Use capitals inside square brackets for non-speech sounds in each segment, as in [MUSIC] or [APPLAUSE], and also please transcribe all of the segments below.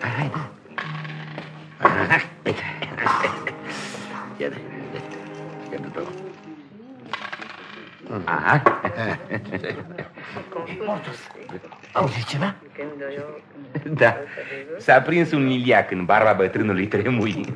Hai, hai, da. Aha, uite. Ia de, ia de tot. Aha. Mortus, auzi ceva? Da, s-a prins un liliac în barba bătrânului Tremui.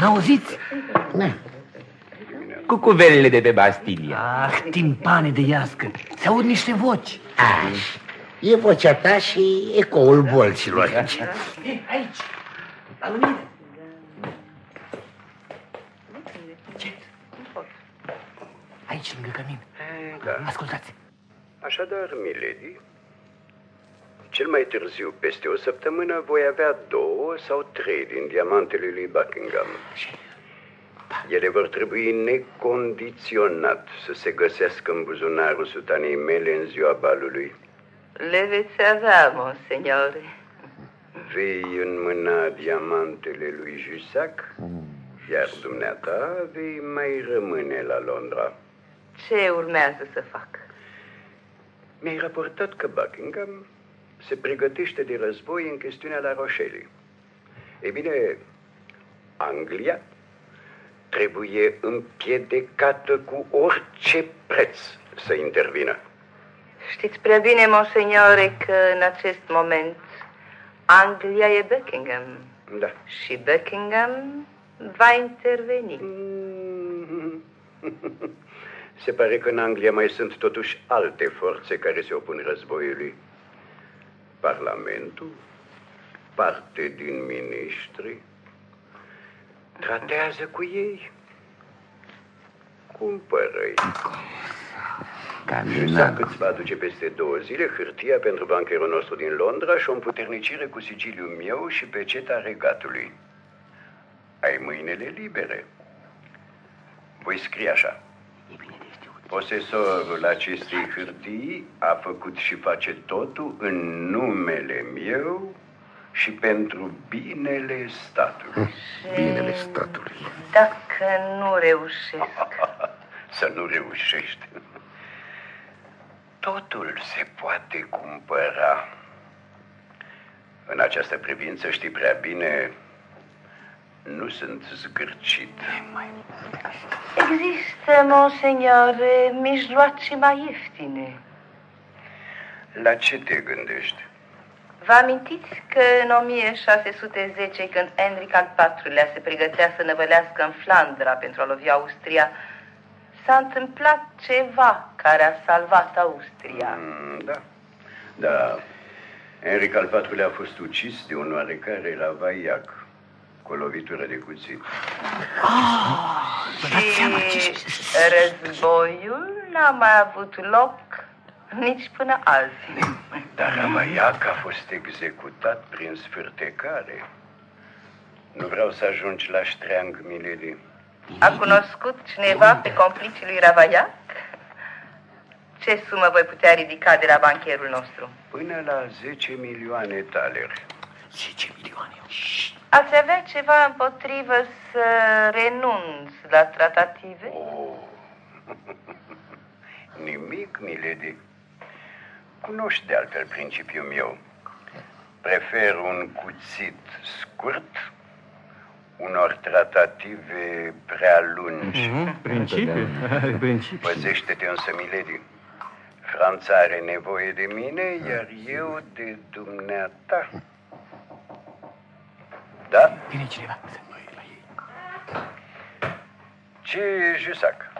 N-auziți? Cu cuvelele de pe Bastilia. Ah, timpane de iască. Se aud niște voci. Ai, e vocea ta și ecoul bolților. Ei, aici, la lumină. Ce? Aici, lângă cămin. Da. Ascultați. Așadar, milady, cel mai târziu, peste o săptămână, voi avea două sau trei din diamantele lui Buckingham. Ele vor trebui necondiționat să se găsească în buzunarul sutanei mele în ziua balului. Le veți avea, monseigneur. Vei înmâna diamantele lui Jussac, iar dumneata vei mai rămâne la Londra. Ce urmează să fac? Mi-ai raportat că Buckingham se pregătește de război în chestiunea la Rochelle. Ei bine, Anglia trebuie împiedecată cu orice preț să intervină. Știți prea bine, monseignore, că în acest moment Anglia e Buckingham Da. și Buckingham va interveni. [LAUGHS] Se pare că în Anglia mai sunt totuși alte forțe care se opun războiului. Parlamentul, parte din miniștri, tratează cu ei. Cumpără-i. Jussac îți va aduce peste două zile hârtia pentru bancherul nostru din Londra și o împuternicire cu sigiliul meu și peceta regatului. Ai mâinile libere. Voi scrie așa. Posesorul acestei hârtii a făcut și face totul în numele meu și pentru binele statului. [LAUGHS] Binele statului. Dacă nu reușesc, [LAUGHS] Să nu reușești. Totul se poate cumpăra. În această privință știi prea bine, nu sunt zgârcit. există, monseignore, mijloace mai ieftine. La ce te gândești? Vă amintiți că în 1610, când Henric al IV-lea se pregătea să năvălească în Flandra pentru a lovi Austria, s-a întâmplat ceva care a salvat Austria. Mm, da. Da. Henric al IV-lea a fost ucis de un oarecare Ravaillac cu o lovitură de cuțit. Și războiul n-a mai avut loc nici până azi. Dar Ravaillac a fost executat prin sfârtecare. Nu vreau să ajungi la ștreang, milady. A cunoscut cineva pe complicii lui Ravaillac? Ce sumă voi putea ridica de la bancherul nostru? Până la 10 milioane taler. 10 milioane. Ați avea ceva împotrivă să renunț la tratative? Oh. [LAUGHS] Nimic, milady. Cunoști de altfel principiul meu. Prefer un cuțit scurt unor tratative prea lungi. Principiu. Principiu. [LAUGHS] Păzește-te însă, milady. Franța are nevoie de mine, iar eu de dumneata. Da? Vine cineva. Ce e Jusac?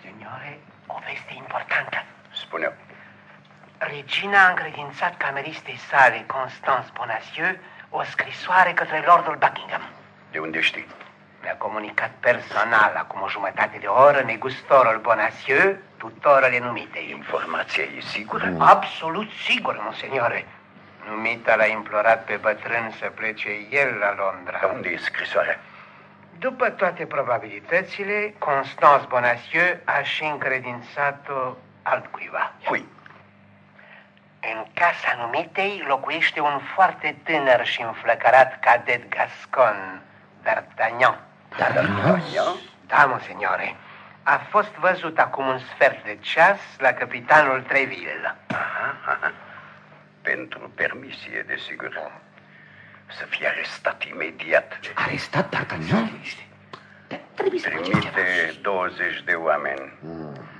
Signore, o veste importantă. Spune-o. Regina a încredințat cameristei sale, Constance Bonacieux, o scrisoare către Lordul Buckingham. De unde știi? Mi-a comunicat personal, acum o jumătate de oră, negustorul Bonacieux, tutorele numite. Informația e sigură? Absolut sigur, monseniore. Numita l-a implorat pe bătrân să plece el la Londra. Dar unde e scrisoarea? După toate probabilitățile, Constance Bonacieux a și încredințat-o altcuiva. Cui? În casa numitei locuiește un foarte tânăr și înflăcărat cadet gascon, D'Artagnan. D'Artagnan? Da, monseniore. a fost văzut acum un sfert de ceas la capitanul Treville. Aha, aha. Pentru permisie, desigur. Să fie arestat imediat. Arestat D'Artagnan? Trebuie să facem ceva. Trimite 20 de oameni.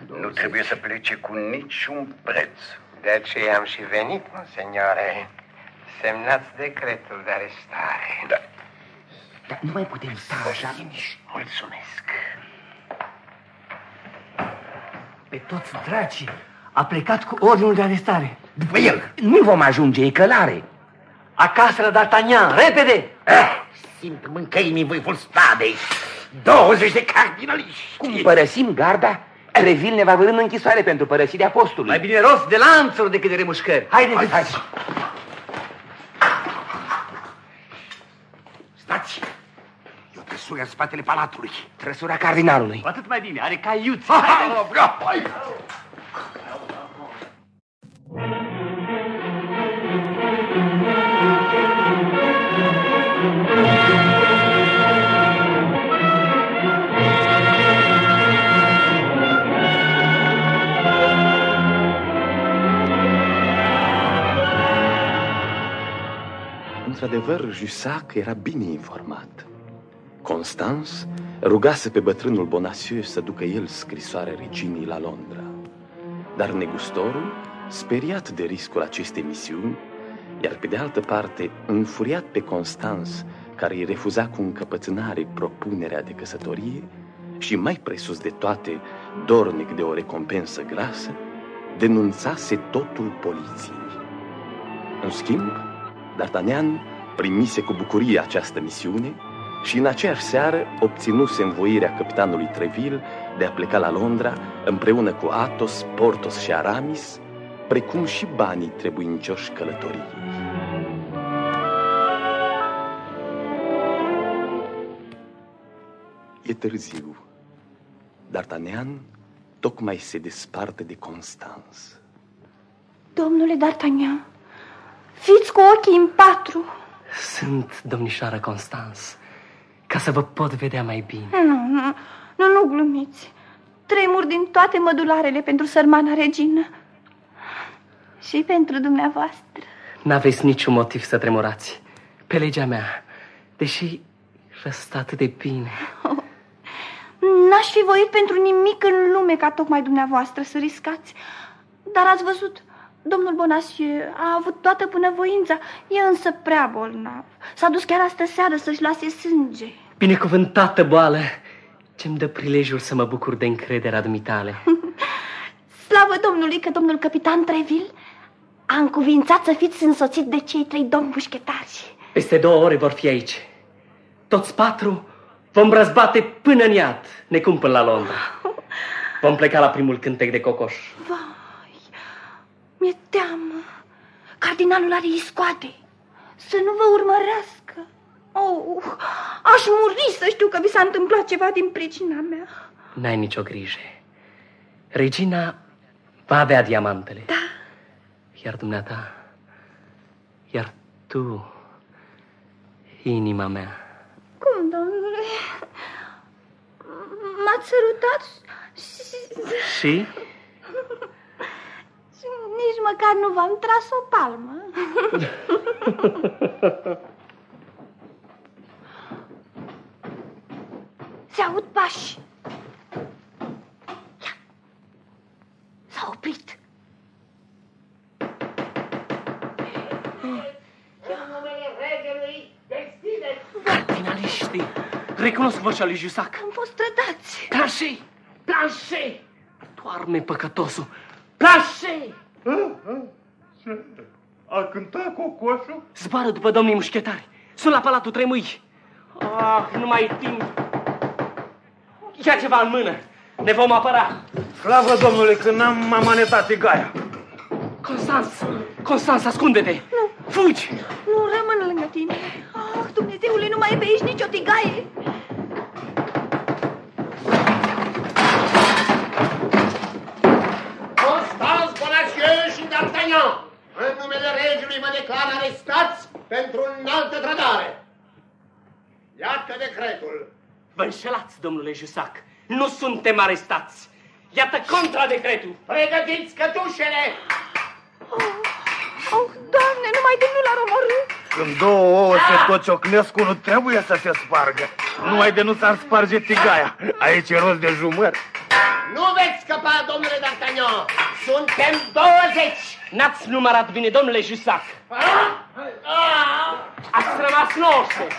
Nu trebuie să plece cu niciun preț. De aceea am și venit, monseniore. Semnați decretul de arestare. Da. Dar nu mai putem sta așa. Mulțumesc. Pe toți dracii a plecat cu ordinul de arestare. După el. Nu vom ajunge, e călare. Acasă la D'Artagnan, repede! Ah, simt mâncăimii voi vor spadei. 20 de cardinaliști. Cum părăsim garda, Treville ne va vârâ în închisoare pentru părăsirea postului. Mai bine rost de lanțuri decât de remușcări. Haideți! Hai, hai. Stați! E o trăsură în spatele palatului. Trăsura cardinalului. Cu atât mai bine, are caiuți. Ha, ha, ha, hai. Într-adevăr, Jussac era bine informat. Constance rugase pe bătrânul Bonacieux să ducă el scrisoarea reginii la Londra. Dar negustorul, speriat de riscul acestei misiuni, iar pe de altă parte, înfuriat pe Constance, care îi refuza cu încăpățânare propunerea de căsătorie și mai presus de toate, dornic de o recompensă grasă, denunțase totul poliției. În schimb, D'Artagnan primise cu bucurie această misiune și în aceeași seară obținuse învoirea capitanului Treville de a pleca la Londra împreună cu Athos, Portos și Aramis, precum și banii trebuincioși călătoriei. E târziu. D'Artagnan tocmai se desparte de Constance. Domnule D'Artagnan, fiți cu ochii în patru. Sunt domnișoara Constans, ca să vă pot vedea mai bine. Nu, nu, nu, nu glumiți. Tremur din toate mădularele pentru sărmana regină. Și pentru dumneavoastră. N-aveți niciun motiv să tremurați. Pe legea mea, deși vă stă atât de bine. N-aș fi voit pentru nimic în lume ca tocmai dumneavoastră să riscați. Dar ați văzut, domnul Bonacieux a avut toată bunăvoința, e însă prea bolnav. S-a dus chiar astă seară să-și lase sânge. Binecuvântată boală, ce-mi dă prilejul să mă bucur de încrederea dumitale. [LAUGHS] Slavă Domnului că domnul capitan Treville a încuvințat să fiți însoțit de cei trei domni mușchetari. Peste două ore vor fi aici. Toți patru vom răzbate până în iad, necum până la Londra. [LAUGHS] Vom pleca la primul cântec de cocoș. Vai, mi-e teamă. Cardinalul are iscoate. Să nu vă urmărească. Oh, aș muri să știu că vi s-a întâmplat ceva din pricina mea. N-ai nicio grijă. Regina va avea diamantele. Da. Iar dumneata, iar tu, inima mea. Cum, domnule? M-ați sărutat și... Și? și nici măcar nu v-am tras o palmă. [LAUGHS] Se aud pași. Ia. S-a oprit. Cardinaliștii, recunosc vocea lui Jusac. Am fost trădați. Planșe! Planșe! Doarme păcătosul! Planșe! A cântat cocoșul? Zboară după domnii mușchetari. Sunt la Palatul Tremâi. Ah, nu mai e timp. Ia ceva în mână. Ne vom apăra. Slavă Domnului că n-am amanetat tigaia. Constans, Constans, ascunde-te. Nu. Fugi. Nu rămân lângă tine. Ah, Dumnezeule, nu mai e pe aici nicio tigaie. Și D'Artagnan, în numele regelui vă declar arestați pentru înaltă trădare. Iată decretul. Vă înșelați, domnule Jusac. Nu suntem arestați. Iată contradecretul. Pregătiți cătușele! Oh, oh, Doamne, numai de nu l-ar omorâ. Când două ouă se tot ciocnesc, unul trebuie să se spargă. Numai de nu s-ar sparge tigaia. Aici e rost de jumări. Nu veți scăpa, domnule D'Artagnan! Suntem 20! N-ați numărat bine, domnule Jusac. Ați rămas 19.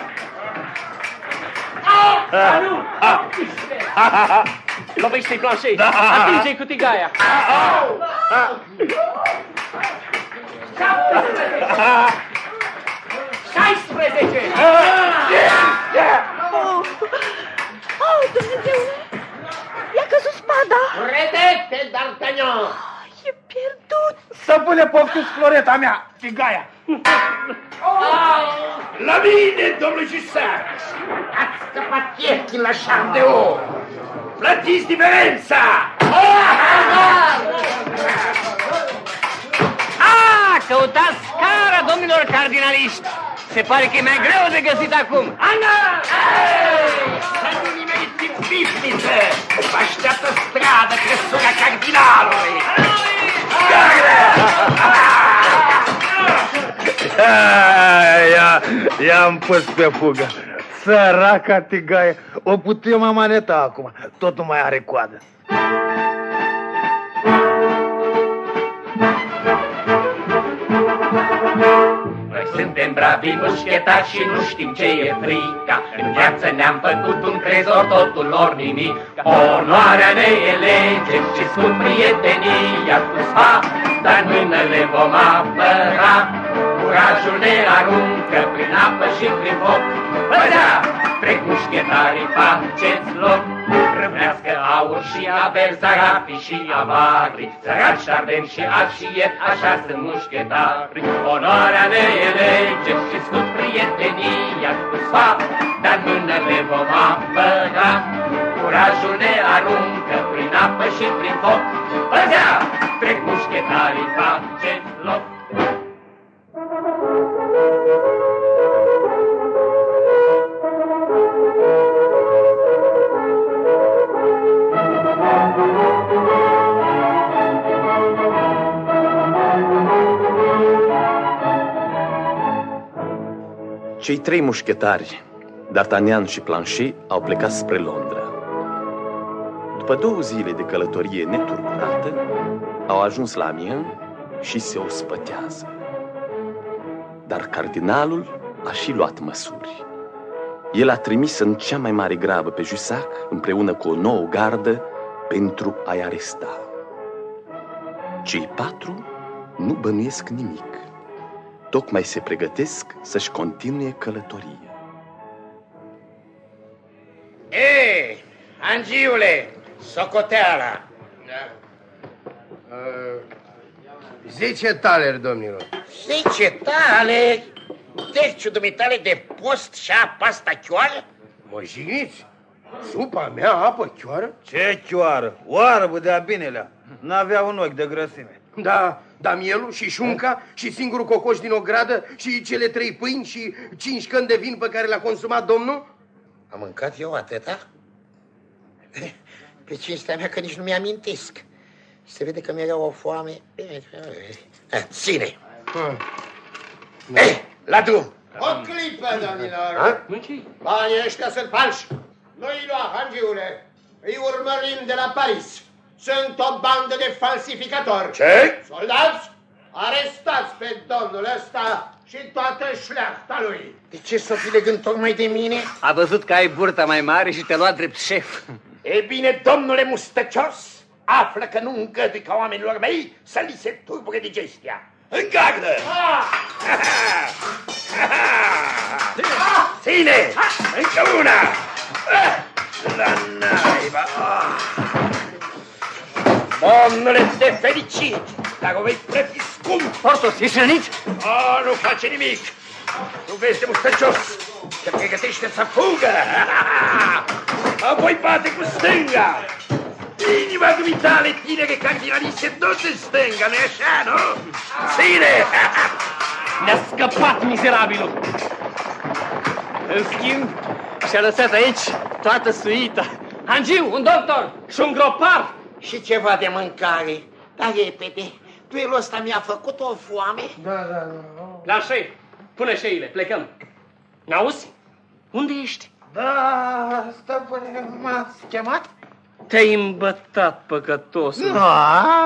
Ah, nu! Lovește-i planșei. Da. Atinge-i cu tigaia. 16! Oh, oh Dumnezeule, i-a căzut spada. Redete, D'Artagnan! E pierdut. Să pune poftiți floreta mea, tigaia. La mine, domnule Jussac! Ați scăpat ieftin la Chardeo! Plătiți diferența! Ah, căutați scara, domnilor cardinaliști! Se pare că e mai greu de găsit acum. Ana! Să nu nimeriți în pifniță! Vă așteaptă stradă trăsura cardinalului! Ia, i-am pus pe fugă. Săraca tigaie, o putem amaneta acum. Tot nu mai are coadă. Noi suntem bravi mușchetari și nu știm ce e frica. În viață ne-am făcut un trezor, totul lor nimic. Onoarea ne e lege și scump prietenia cu sfa, dar mână le vom apăra. Curajul ne aruncă prin apă și prin foc. Pădea, trec mușchetarii, faceți loc. Râvnească aur și aver, zarafii și avari, Săraci, ardeni și arșiet, așa sunt mușchetari. Onoarea ne e lege și scut prietenia cu sfat, Dar mână le vom apăra. Curajul ne aruncă prin apă și prin foc. Pădea, trec mușchetarii, faceți Cei trei mușchetari, D'Artagnan și Planchet, au plecat spre Londra. După două zile de călătorie neturburată, au ajuns la Amiens și se ospătează. Dar cardinalul a și luat măsuri. El a trimis în cea mai mare grabă pe Jussac împreună cu o nouă gardă pentru a-i aresta. Cei patru nu bănuiesc nimic. Tocmai se pregătesc să-și continue călătoria. E, Angiule, socoteala! Da. Uh, Zece taleri, domnilor. Zece tale, deci dumitale de post și apa asta chioară? Mă jigniți? Supa mea apă chioară? Ce chioară, oarbă de-a binelea. N-avea un ochi de grăsime. Da, da mielul și șunca și singurul cocoș din ogradă și cele trei pâini și cinci căni de vin pe care le-a consumat domnul? Am mâncat eu atâta? Pe cinstea mea că nici nu mi-amintesc. Se vede că mi-era o foame. Eh, Ține! Eh, la drum! O clipă, domnilor! Banii ăștia sunt falși! Nu-i lua, hangiule! Îi urmărim de la Paris! Sunt o bandă de falsificatori! Ce? Soldați, arestați pe domnul ăsta și toată șleachta lui! De ce să fi legând tocmai de mine? A văzut că ai burta mai mare și te-a luat drept șef. E bine, domnule mustăcios, află că nu îngădui ca oamenilor mei să li se turbure digestia. În gardă! Ține! Încă una! La naiba! Domnule, te felicit, dar o vei plăti scump! Portos, ești rănit? A, nu face nimic! Nu vezi de mustăcios! Se pregătește să fugă! [LAUGHS] Apoi bate cu stânga! Inima dumitale, tinere cardinaliste, tot în stânga, nu-i așa, nu? Ține! [LAUGHS] Ne-a scăpat mizerabilul. În schimb, și-a lăsat aici toată suita. Hangiu, un doctor și un gropar. Și ceva de mâncare. Dar repede, duelul ăsta mi-a făcut o foame. Da, da, da. La șei, pune șeile, plecăm. N-auzi? Unde ești? Da, stăpâne, m-ați chemat? Te-ai îmbătat, păcătos. Nu,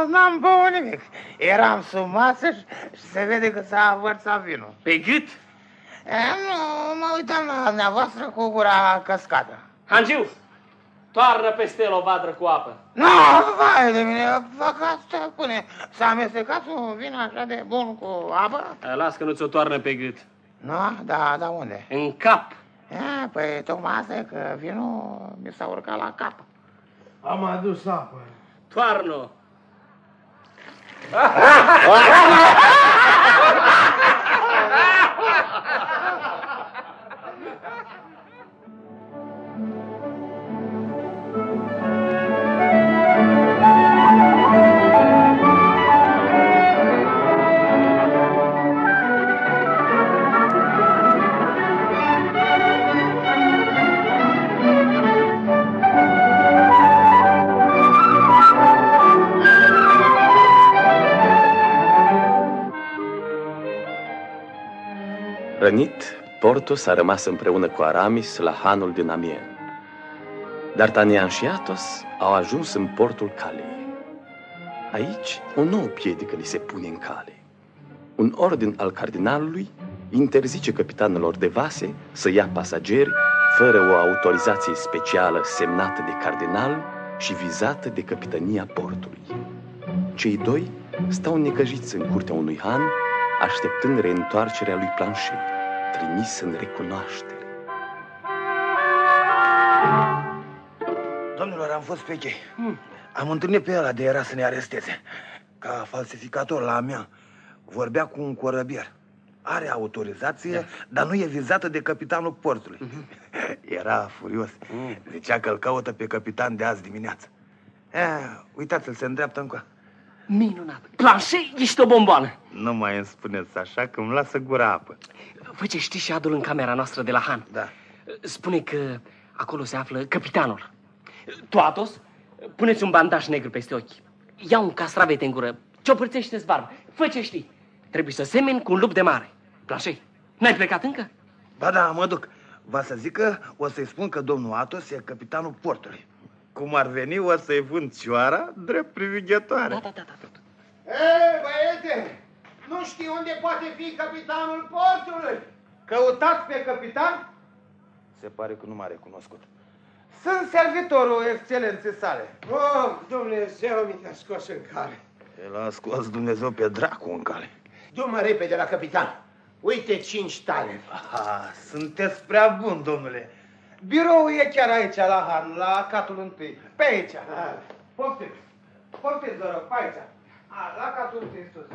n-am băut nimic. Eram sub masă și, și se vede că s-a vărsat vinul. Pe gât? E, nu, mă uitam la dumneavoastră cu gura căscată. Hangiu, toarnă peste el o vadră cu apă. Nu, vai de mine, păcat, stăpâne, s-a amestecat un vin așa de bun cu apă? Las că nu ți-o toarnă pe gât. Nu, da, da unde? În cap. E, păi tocmai asta e că vinul mi s-a urcat la cap. Am adus apă. Toarnă. [LAUGHS] Rănit, Portos a rămas împreună cu Aramis la hanul din Amien. D'Artagnan și Athos au ajuns în portul Calei. Aici, o nouă piedică li se pune în cale. Un ordin al cardinalului interzice capitanelor de vase să ia pasageri fără o autorizație specială semnată de cardinal și vizată de capitania portului. Cei doi stau necăjiți în curtea unui han, așteptând reîntoarcerea lui Planchet, trimis în recunoaștere. Domnilor, am fost pe chei. Am întâlnit pe ăla de era să ne aresteze. Ca falsificator la mea. Vorbea cu un corăbier. Are autorizație, da. dar nu e vizată de capitanul portului. [LAUGHS] Era furios. Zicea că îl caută pe capitan de azi dimineață. E, uitați-l, se îndreaptă încă. Minunat. Planchet, ești o bomboană. Nu mai îmi spuneți așa că îmi lasă gura apă. Fă ce știți și adu-l în camera noastră de la Han. Da. Spune că acolo se află capitanul. Tu, Atos, puneți un bandaj negru peste ochi. Ia un castravete în gură, ciopărțește-ți barba. Fă ce știi. Trebuie să semeni cu un lup de mare. Planchet, n-ai plecat încă? Ba da, mă duc. Va să zic că o să-i spun că domnul Atos e capitanul portului. Cum ar veni, o să-i vând cioara drept privighetoare. Da, da, da, da. da. Ei, băiete, nu știi unde poate fi capitanul portului? Căutați pe capitan? Se pare că nu m-a recunoscut. Sunt servitorul excelenței sale. Oh, Dumnezeu mi te-a scos în cale. El a scos Dumnezeu pe dracu în cale. Du-mă repede la capitan. Uite cinci tale. Ah, sunteți prea bun, domnule. Biroul e chiar aici, la Han, la catul întâi. Pe aici. Poftiți. Poftiți, vă rog, pe aici. A, la catul întâi sus.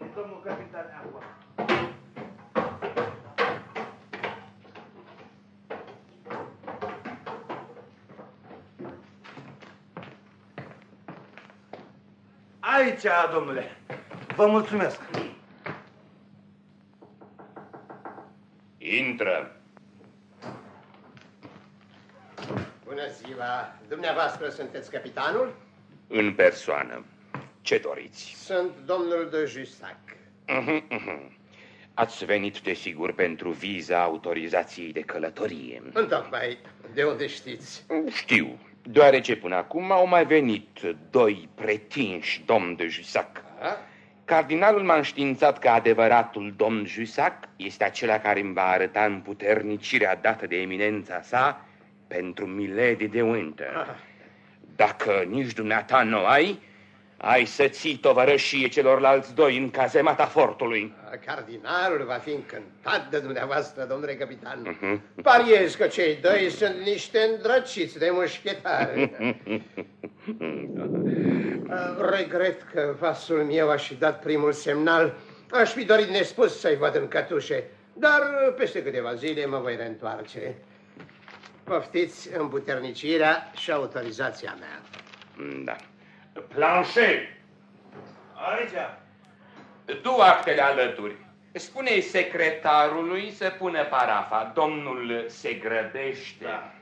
E domnul capitan acolo. Aici, domnule. Vă mulțumesc. Intră. Bună ziua. Dumneavoastră sunteți capitanul? În persoană. Ce doriți? Sunt domnul de Jussac. Mhm, mhm. Ați venit, desigur, pentru viza autorizației de călătorie. Întocmai, de unde știți? Știu, deoarece până acum au mai venit doi pretinși domn de Jussac. A? Cardinalul m-a înștiințat că adevăratul domn Jussac este acela care îmi va arăta împuternicirea dată de eminența sa pentru Milady de Winter. Dacă nici dumneata nu ai, ai să ții tovărășie celorlalți doi în cazemata fortului. Cardinalul va fi încântat de dumneavoastră, domnule capitan. Mhm. Pariez că cei doi sunt niște îndrăciți de mușchetari. [LAUGHS] Regret că vasul meu a și dat primul semnal. Aș fi dorit nespus să-i văd în cătușe, dar peste câteva zile mă voi reîntoarce. Poftiți împuternicirea și autorizația mea. Da. Planchet, Aici. tu actele alături. Spune secretarului să pună parafa. Domnul se grăbește. Da.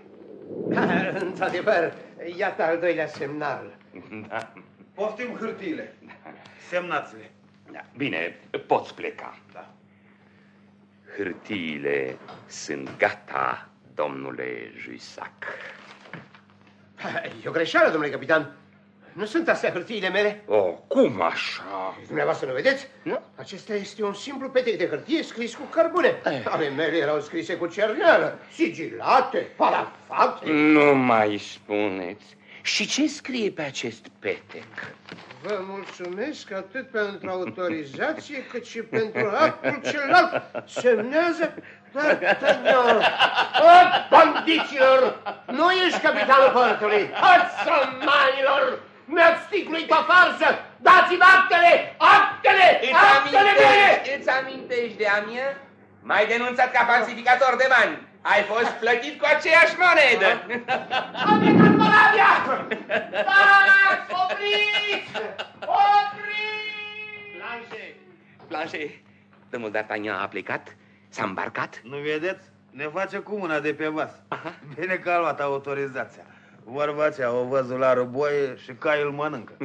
Într-adevăr, iată al doilea semnal. Da. Poftim hârtiile. Semnați-le. da. Bine, poți pleca. Da. Hârtiile sunt gata, domnule Juisac. E o greșeală, domnule capitan. Nu sunt astea hârtiile mele? Oh, cum așa? Dumneavoastră nu vedeți? Nu. Acesta este un simplu petec de hârtie scris cu cărbune. Eh. Ale mele erau scrise cu cerneală, sigilate, parafate. Nu mai spuneți. Și ce scrie pe acest petec? Vă mulțumesc atât pentru autorizație cât și pentru actul celălalt. Semnează D'Artagnan. O, bandiților! Nu ești capitanul portului! Hațămanilor! Mi-ați sticluit o farsă! Dați-mi actele! Actele! Îți Actele mele! amintești, îți amintești de a mea? M-ai denunțat ca falsificator de bani. Ai fost plătit cu aceeași monedă. Am plecat Moravia! Stați! Opriți! Opriți! Planșe! Planșe, domnul D'Artagnan a plecat? S-a îmbarcat? Nu vedeți? Ne face cu mâna de pe vas. Bine că a luat autorizația. Vorba aceea, o văzut la răboie și cai îl mănâncă. [LAUGHS]